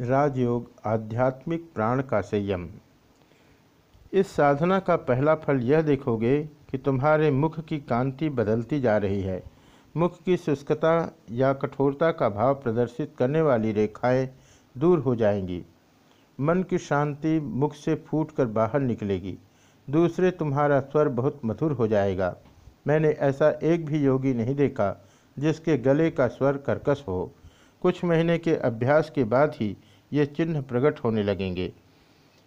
राजयोग आध्यात्मिक प्राण का संयम। इस साधना का पहला फल यह देखोगे कि तुम्हारे मुख की कांति बदलती जा रही है। मुख की शुष्कता या कठोरता का भाव प्रदर्शित करने वाली रेखाएँ दूर हो जाएँगी। मन की शांति मुख से फूटकर बाहर निकलेगी। दूसरे तुम्हारा स्वर बहुत मधुर हो जाएगा। मैंने ऐसा एक भी योगी नहीं देखा जिसके गले का स्वर कर्कश हो। कुछ महीने के अभ्यास के बाद ही ये चिन्ह प्रकट होने लगेंगे।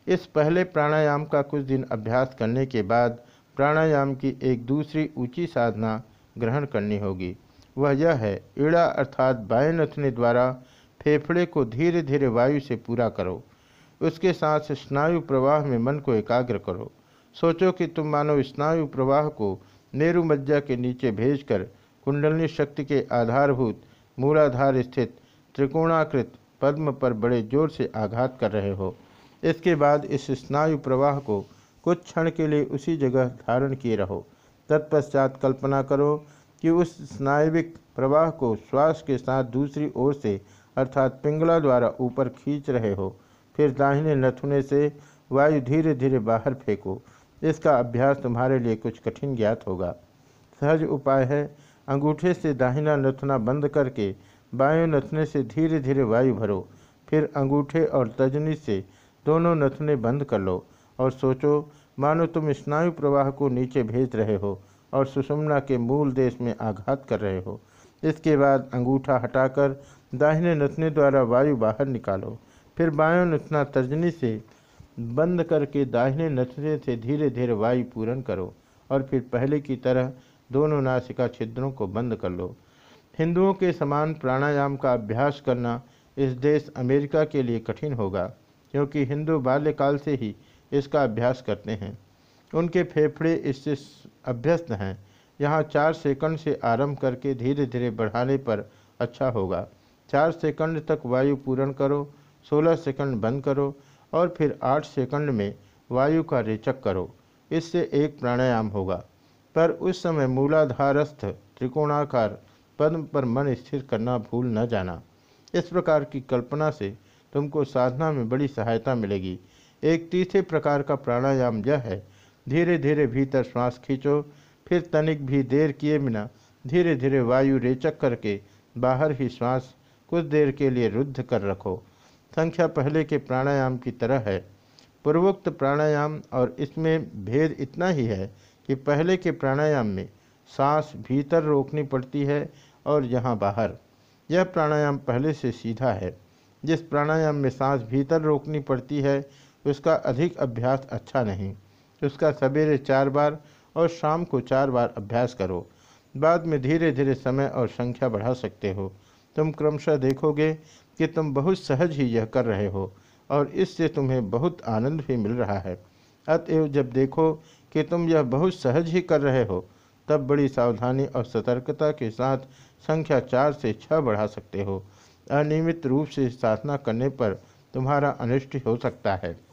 इस पहले प्राणायाम का कुछ दिन अभ्यास करने के बाद प्राणायाम की एक दूसरी ऊँची साधना ग्रहण करनी होगी। वह यह है, ईड़ा अर्थात बाएँ नथने द्वारा फेफड़े को धीरे धीरे वायु से पूरा करो। उसके साथ स्नायु प्रवाह में मन को एकाग्र करो। सोचो कि तुम मानो स्नायु प्रवाह को नेरु मज्जा के नीचे भेजकर कुंडलनी शक्ति के आधारभूत, मूलाधार स्थित त्रिकोणाकृत पद्म पर बड़े ज़ोर से आघात कर रहे हो। इसके बाद इस स्नायु प्रवाह को कुछ क्षण के लिए उसी जगह धारण किए रहो। तत्पश्चात कल्पना करो कि उस स्नायविक प्रवाह को श्वास के साथ दूसरी ओर से अर्थात पिंगला द्वारा ऊपर खींच रहे हो। फिर दाहिने नथुने से वायु धीरे धीरे बाहर फेंको। इसका अभ्यास तुम्हारे लिए कुछ कठिन ज्ञात होगा। सहज उपाय है, अंगूठे से दाहिना नथुना बंद करके बाएँ नथने से धीरे धीरे वायु भरो, फिर अंगूठे और तजनी से दोनों नथने बंद कर लो और सोचो, मानो तुम स्नायु प्रवाह को नीचे भेज रहे हो और सुषमना के मूल देश में आघात कर रहे हो। इसके बाद अंगूठा हटाकर दाहिने नथने द्वारा वायु बाहर निकालो, फिर बायों नथना तर्जनी से बंद करके दाहिने नथने से धीरे धीरे वायु पूरण करो और फिर पहले की तरह दोनों नासिका छिद्रों को बंद कर लो। हिंदुओं के समान प्राणायाम का अभ्यास करना इस देश अमेरिका के लिए कठिन होगा, क्योंकि हिंदू बाल्यकाल से ही इसका अभ्यास करते हैं। उनके फेफड़े इससे अभ्यस्त हैं। यहाँ चार सेकंड से आरंभ करके धीरे धीरे बढ़ाने पर अच्छा होगा। चार सेकंड तक वायु पूरण करो, सोलह सेकंड बंद करो और फिर आठ सेकंड में वायु का रेचक करो। इससे एक प्राणायाम होगा। पर उस समय मूलाधारस्थ त्रिकोणाकार पद्म पर मन स्थिर करना भूल न जाना। इस प्रकार की कल्पना से तुमको साधना में बड़ी सहायता मिलेगी। एक तीसरे प्रकार का प्राणायाम यह है, धीरे धीरे भीतर श्वास खींचो, फिर तनिक भी देर किए बिना धीरे धीरे वायु रेचक करके बाहर ही श्वास कुछ देर के लिए रुद्ध कर रखो। संख्या पहले के प्राणायाम की तरह है। पूर्वोक्त प्राणायाम और इसमें भेद इतना ही है कि पहले के प्राणायाम में सांस भीतर रोकनी पड़ती है और यहाँ बाहर। यह प्राणायाम पहले से सीधा है। जिस प्राणायाम में सांस भीतर रोकनी पड़ती है, उसका अधिक अभ्यास अच्छा नहीं। उसका सवेरे चार बार और शाम को चार बार अभ्यास करो। बाद में धीरे धीरे समय और संख्या बढ़ा सकते हो। तुम क्रमशः देखोगे कि तुम बहुत सहज ही यह कर रहे हो और इससे तुम्हें बहुत आनंद भी मिल रहा है। अतएव जब देखो कि तुम यह बहुत सहज ही कर रहे हो तब बड़ी सावधानी और सतर्कता के साथ संख्या चार से छः बढ़ा सकते हो। अनियमित रूप से साधना करने पर तुम्हारा अनिष्ट हो सकता है।